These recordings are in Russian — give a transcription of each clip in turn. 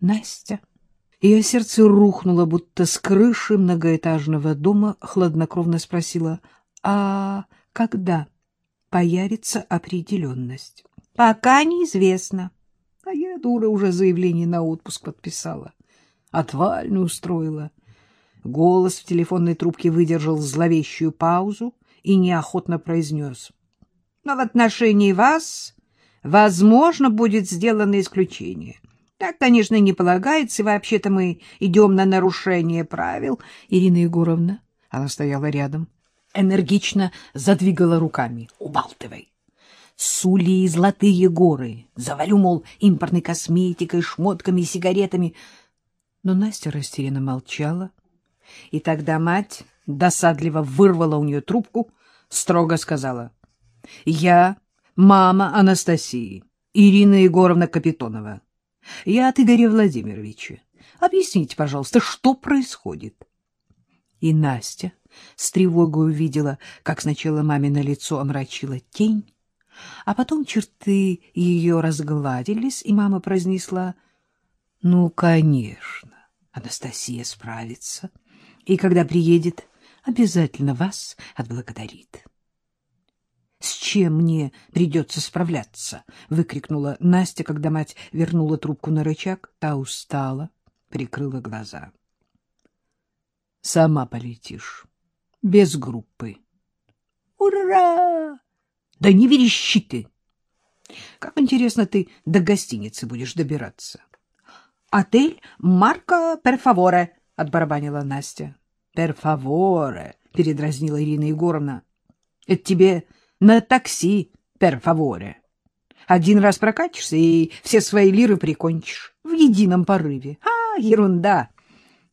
Настя. Ее сердце рухнуло, будто с крыши многоэтажного дома, хладнокровно спросила, а когда появится определенность? Пока неизвестно. А я, дура, уже заявление на отпуск подписала. Отвальную устроила. Голос в телефонной трубке выдержал зловещую паузу и неохотно произнес. Но в отношении вас, возможно, будет сделано исключение. Так, конечно, не полагается, и вообще-то мы идем на нарушение правил. Ирина Егоровна, она стояла рядом, энергично задвигала руками. Убалтывай. Сули и золотые горы. Завалю, мол, импортной косметикой, шмотками и сигаретами. Но Настя растерянно молчала. И тогда мать досадливо вырвала у нее трубку, строго сказала. — Я мама Анастасии, Ирина Егоровна Капитонова. Я от Игоря Владимировича. Объясните, пожалуйста, что происходит? И Настя с тревогой увидела, как сначала мамино лицо омрачила тень, а потом черты ее разгладились, и мама произнесла, «Ну, конечно, Анастасия справится, и когда приедет, обязательно вас отблагодарит». «С чем мне придется справляться?» — выкрикнула Настя, когда мать вернула трубку на рычаг. Та устала, прикрыла глаза. «Сама полетишь, без группы». «Ура!» «Да не верещи ты!» «Как интересно ты до гостиницы будешь добираться?» «Отель Марко Перфаворе», — отбарабанила Настя. «Перфаворе», — передразнила Ирина Егоровна. «Это тебе на такси, перфаворе. Один раз прокатишься и все свои лиры прикончишь в едином порыве. А, ерунда.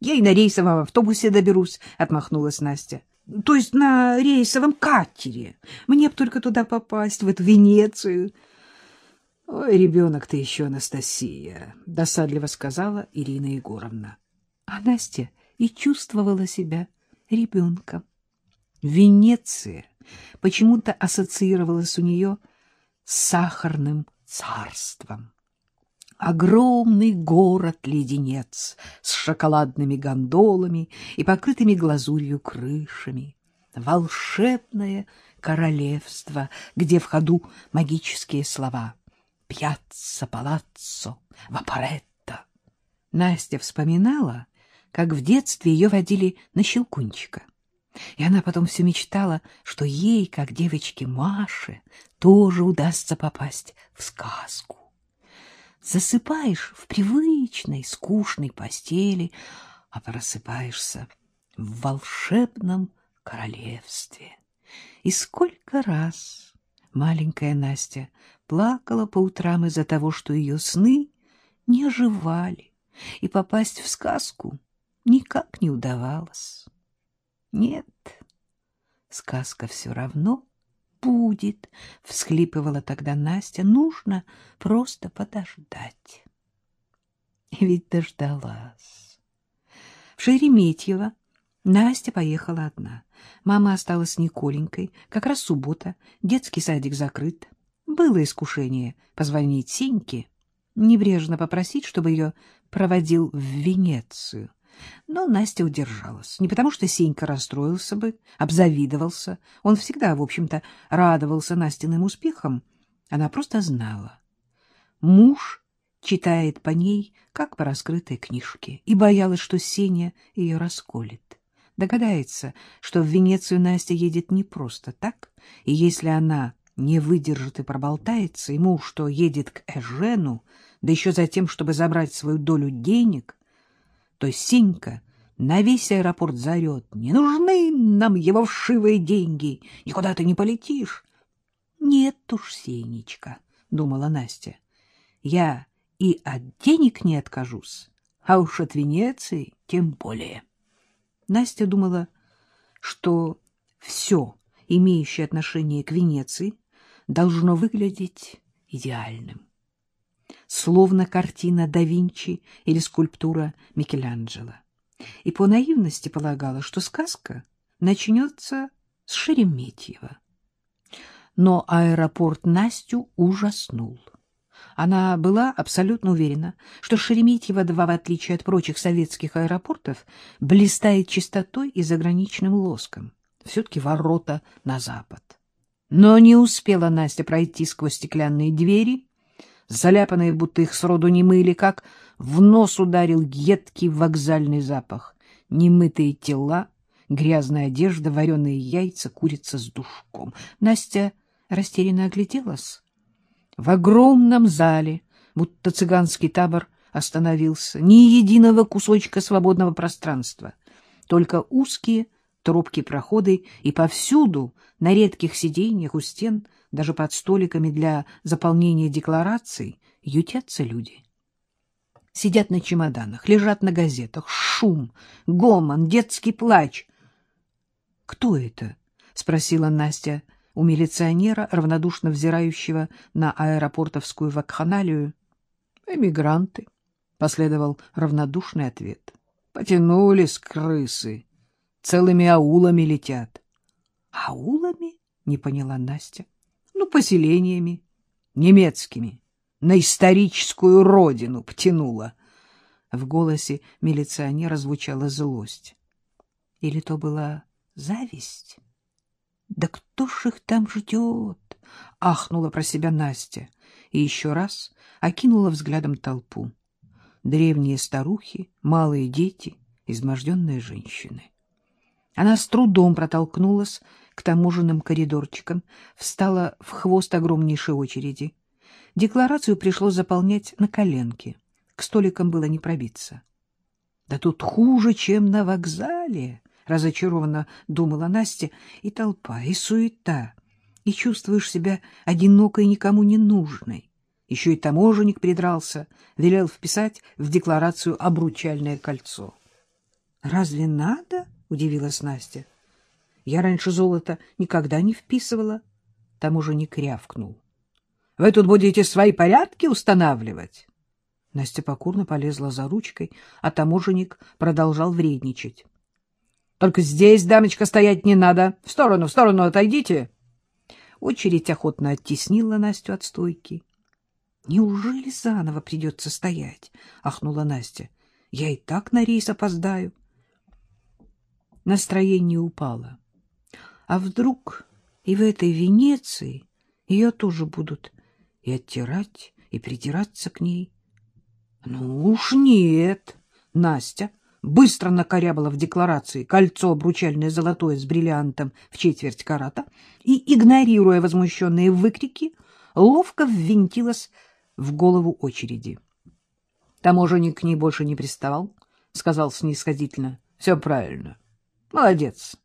Я и на рейсовом автобусе доберусь, — отмахнулась Настя. То есть на рейсовом катере. Мне б только туда попасть, в эту Венецию. Ой, ребенок ты еще, Анастасия, — досадливо сказала Ирина Егоровна. А Настя и чувствовала себя ребенком. Венеция почему-то ассоциировалась у нее с сахарным царством. Огромный город-леденец с шоколадными гондолами и покрытыми глазурью крышами. Волшебное королевство, где в ходу магические слова «Пьяцца, палаццо, вапоретто». Настя вспоминала, как в детстве ее водили на щелкунчика — и она потом все мечтала, что ей, как девочке Маше, тоже удастся попасть в сказку. Засыпаешь в привычной, скучной постели, а просыпаешься в волшебном королевстве. И сколько раз маленькая Настя плакала по утрам из-за того, что ее сны не оживали, и попасть в сказку никак не удавалось. Нет, сказка все равно будет, — всхлипывала тогда Настя. Нужно просто подождать. И ведь дождалась. В Шереметьево Настя поехала одна. Мама осталась с Николенькой. Как раз суббота, детский садик закрыт. Было искушение позвонить Сеньке, небрежно попросить, чтобы ее проводил в Венецию. Но Настя удержалась. Не потому, что Сенька расстроился бы, обзавидовался. Он всегда, в общем-то, радовался Настиным успехам. Она просто знала. Муж читает по ней, как по раскрытой книжке, и боялась, что Сеня ее расколет. Догадается, что в Венецию Настя едет не просто так, и если она не выдержит и проболтается ему, что едет к Эжену, да еще за тем, чтобы забрать свою долю денег — то Сенька на весь аэропорт заорет. Не нужны нам его вшивые деньги, никуда ты не полетишь. Нет уж, Сенечка, — думала Настя, — я и от денег не откажусь, а уж от Венеции тем более. Настя думала, что все, имеющее отношение к Венеции, должно выглядеть идеальным словно картина да Винчи или скульптура Микеланджело. И по наивности полагала, что сказка начнется с Шереметьева. Но аэропорт Настю ужаснул. Она была абсолютно уверена, что Шереметьево-2, в отличие от прочих советских аэропортов, блистает чистотой и заграничным лоском. Все-таки ворота на запад. Но не успела Настя пройти сквозь стеклянные двери, заляпанные, будто их сроду не мыли, как в нос ударил едкий вокзальный запах. Немытые тела, грязная одежда, вареные яйца, курица с душком. Настя растерянно огляделась. В огромном зале, будто цыганский табор, остановился ни единого кусочка свободного пространства, только узкие тропки проходы, и повсюду, на редких сиденьях у стен, даже под столиками для заполнения деклараций, ютятся люди. Сидят на чемоданах, лежат на газетах, шум, гомон, детский плач. — Кто это? — спросила Настя у милиционера, равнодушно взирающего на аэропортовскую вакханалию. — Эмигранты, — последовал равнодушный ответ. — Потянулись крысы, целыми аулами летят. — Аулами? — не поняла Настя. — Ну, поселениями, немецкими, на историческую родину потянула. В голосе милиционера звучала злость. Или то была зависть? Да кто ж их там ждет? Ахнула про себя Настя и еще раз окинула взглядом толпу. Древние старухи, малые дети, изможденные женщины. Она с трудом протолкнулась к таможенным коридорчикам, встала в хвост огромнейшей очереди. Декларацию пришлось заполнять на коленке. К столикам было не пробиться. — Да тут хуже, чем на вокзале! — разочарованно думала Настя, и толпа, и суета, и чувствуешь себя одинокой и никому не нужной. Еще и таможенник придрался, велел вписать в декларацию обручальное кольцо. — Разве надо? — удивилась Настя. — Я раньше золото никогда не вписывала. Таможенник рявкнул. — Вы тут будете свои порядки устанавливать? Настя покорно полезла за ручкой, а таможенник продолжал вредничать. Только здесь, дамочка, стоять не надо. В сторону, в сторону отойдите. Очередь охотно оттеснила Настю от стойки. — Неужели заново придется стоять? — ахнула Настя. — Я и так на рейс опоздаю. Настроение упало. А вдруг и в этой Венеции ее тоже будут и оттирать, и придираться к ней? — Ну уж нет, Настя быстро накорябала в декларации кольцо обручальное золотое с бриллиантом в четверть карата и, игнорируя возмущенные выкрики, ловко ввинтилась в голову очереди. Таможенник к ней больше не приставал, сказал снисходительно. — Все правильно. Молодец.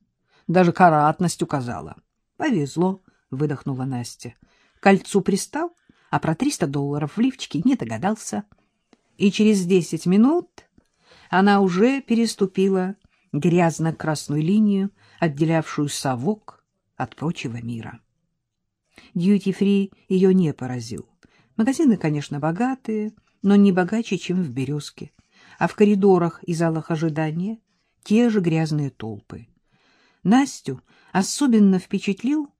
Даже каратность указала. — Повезло, — выдохнула Настя. Кольцу пристал, а про триста долларов в лифчике не догадался. И через десять минут она уже переступила грязно-красную линию, отделявшую совок от прочего мира. Дьюти-фри ее не поразил. Магазины, конечно, богатые, но не богаче, чем в «Березке», а в коридорах и залах ожидания те же грязные толпы. Настю особенно впечатлил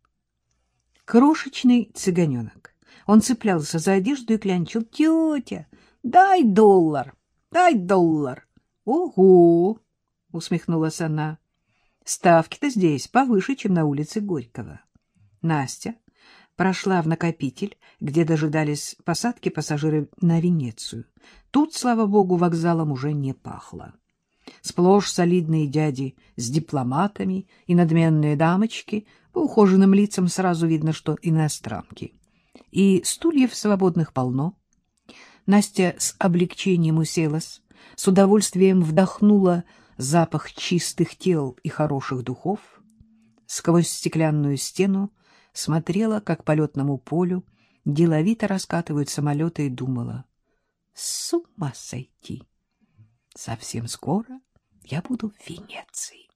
крошечный цыганенок. Он цеплялся за одежду и клянчил. «Тетя, дай доллар, дай доллар!» Ого! — усмехнулась она. — Ставки-то здесь повыше, чем на улице Горького. Настя прошла в накопитель, где дожидались посадки пассажиры на Венецию. Тут, слава богу, вокзалом уже не пахло. Сплошь солидные дяди с дипломатами и надменные дамочки, по ухоженным лицам сразу видно, что иностранки. И стульев свободных полно. Настя с облегчением уселась, с удовольствием вдохнула запах чистых тел и хороших духов, сквозь стеклянную стену смотрела, как по летному полю деловито раскатывают самолеты, и думала, с ума сойти! Совсем скоро я буду в Венеции.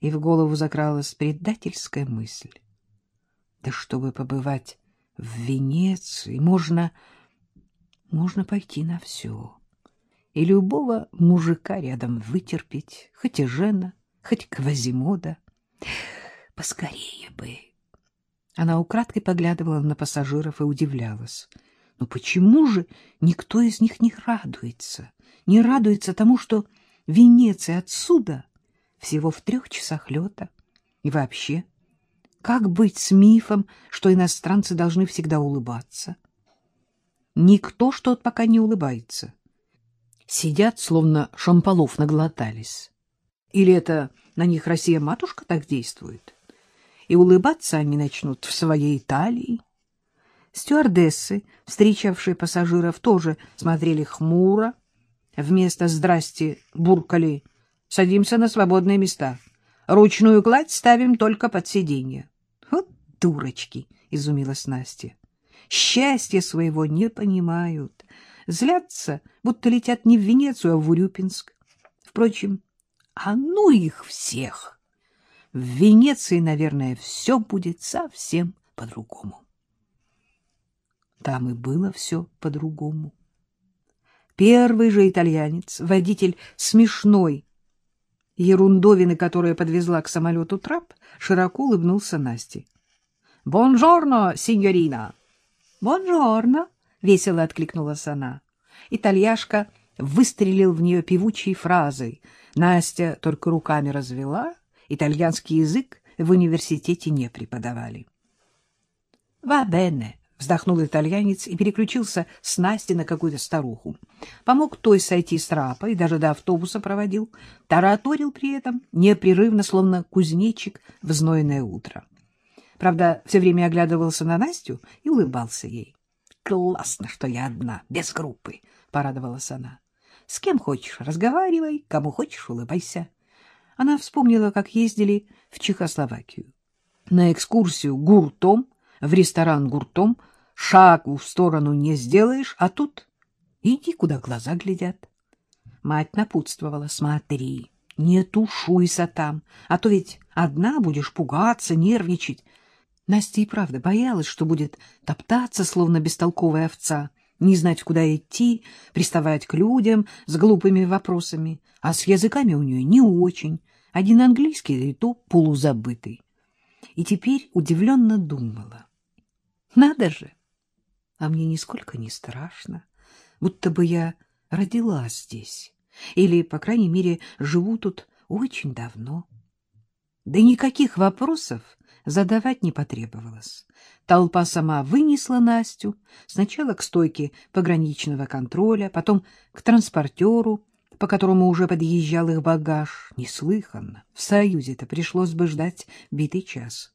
И в голову закралась предательская мысль. Да чтобы побывать в Венеции, можно, можно пойти на все и любого мужика рядом вытерпеть, хоть и жена, хоть Квазимода. Поскорее бы. Она украдкой поглядывала на пассажиров и удивлялась. Но почему же никто из них не радуется? Не радуется тому, что Венеция отсюда всего в трех часах лета. И вообще, как быть с мифом, что иностранцы должны всегда улыбаться? Никто что-то пока не улыбается. Сидят, словно шамполов наглотались. Или это на них Россия-матушка так действует? И улыбаться они начнут в своей Италии. Стюардессы, встречавшие пассажиров, тоже смотрели хмуро. Вместо «здрасте» буркали «садимся на свободные места». Ручную кладь ставим только под сиденье. Вот дурочки, — изумилась Настя. Счастья своего не понимают. Злятся, будто летят не в Венецию, а в Урюпинск. Впрочем, а ну их всех! В Венеции, наверное, все будет совсем по-другому. Там и было все по-другому. Первый же итальянец, водитель смешной ерундовины, которая подвезла к самолету трап, широко улыбнулся Насте. — Бонжорно, синьорина! — Бонжорно! — весело откликнулась она. Итальяшка выстрелил в нее певучей фразой. Настя только руками развела, итальянский язык в университете не преподавали. — Ва бене! — вздохнул итальянец и переключился с Насти на какую-то старуху. Помог той сойти с трапа и даже до автобуса проводил. Тараторил при этом непрерывно, словно кузнечик в знойное утро. Правда, все время оглядывался на Настю и улыбался ей. — Классно, что я одна, без группы, — порадовалась она. — С кем хочешь, разговаривай, кому хочешь, улыбайся. Она вспомнила, как ездили в Чехословакию. На экскурсию гуртом — в ресторан гуртом, шагу в сторону не сделаешь, а тут иди, куда глаза глядят. Мать напутствовала, смотри, не тушуйся там, а то ведь одна будешь пугаться, нервничать. Настя и правда боялась, что будет топтаться, словно бестолковая овца, не знать, куда идти, приставать к людям с глупыми вопросами, а с языками у нее не очень, один английский, и то полузабытый. И теперь удивленно думала, надо же! А мне нисколько не страшно, будто бы я родилась здесь, или, по крайней мере, живу тут очень давно. Да никаких вопросов задавать не потребовалось. Толпа сама вынесла Настю сначала к стойке пограничного контроля, потом к транспортеру, по которому уже подъезжал их багаж. Неслыханно. В Союзе-то пришлось бы ждать битый час.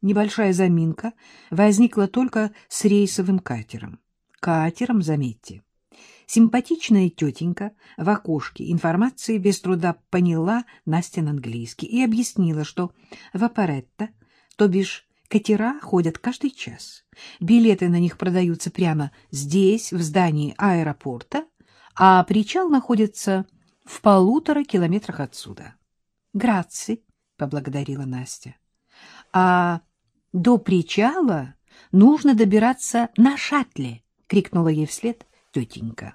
Небольшая заминка возникла только с рейсовым катером. Катером, заметьте. Симпатичная тетенька в окошке информации без труда поняла Настин английский и объяснила, что в аппаретто, то бишь катера, ходят каждый час. Билеты на них продаются прямо здесь, в здании аэропорта, а причал находится в полутора километрах отсюда. — Граци, — поблагодарила Настя. — А до причала нужно добираться на шаттле, — крикнула ей вслед тетенька.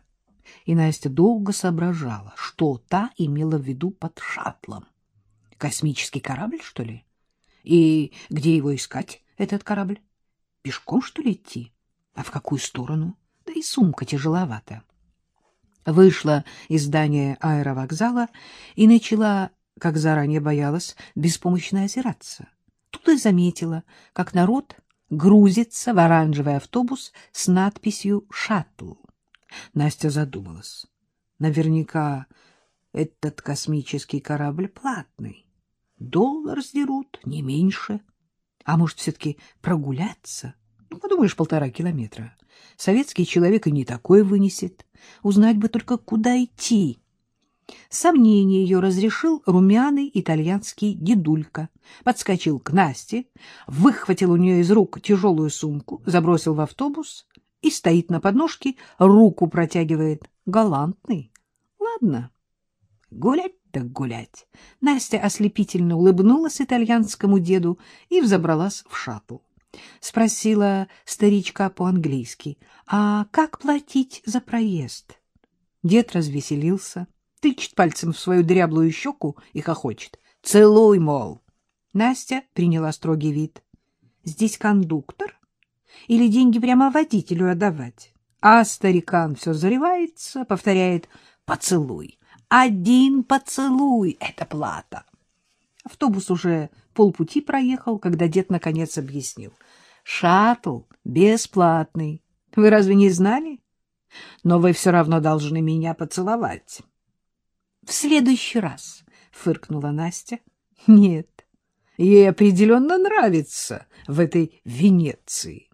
И Настя долго соображала, что та имела в виду под шаттлом. Космический корабль, что ли? И где его искать, этот корабль? Пешком, что ли, идти? А в какую сторону? Да и сумка тяжеловата. Вышла из здания аэровокзала и начала, как заранее боялась, беспомощно озираться. Тут и заметила, как народ грузится в оранжевый автобус с надписью «Шаттл». Настя задумалась. Наверняка этот космический корабль платный. Доллар сдерут, не меньше. А может, все-таки прогуляться? Ну, подумаешь, полтора километра. Советский человек и не такое вынесет. Узнать бы только, куда идти. Сомнение ее разрешил румяный итальянский дедулька. Подскочил к Насте, выхватил у нее из рук тяжелую сумку, забросил в автобус и стоит на подножке, руку протягивает. Галантный. Ладно, гулять так гулять. Настя ослепительно улыбнулась итальянскому деду и взобралась в шаттл. Спросила старичка по-английски, а как платить за проезд? Дед развеселился тычет пальцем в свою дряблую щеку и хохочет. «Целуй, мол!» Настя приняла строгий вид. «Здесь кондуктор?» или деньги прямо водителю отдавать. А старикан все заревается, повторяет «поцелуй». Один поцелуй — это плата. Автобус уже полпути проехал, когда дед наконец объяснил. Шаттл бесплатный. Вы разве не знали? Но вы все равно должны меня поцеловать. — В следующий раз, — фыркнула Настя. — Нет, ей определенно нравится в этой Венеции.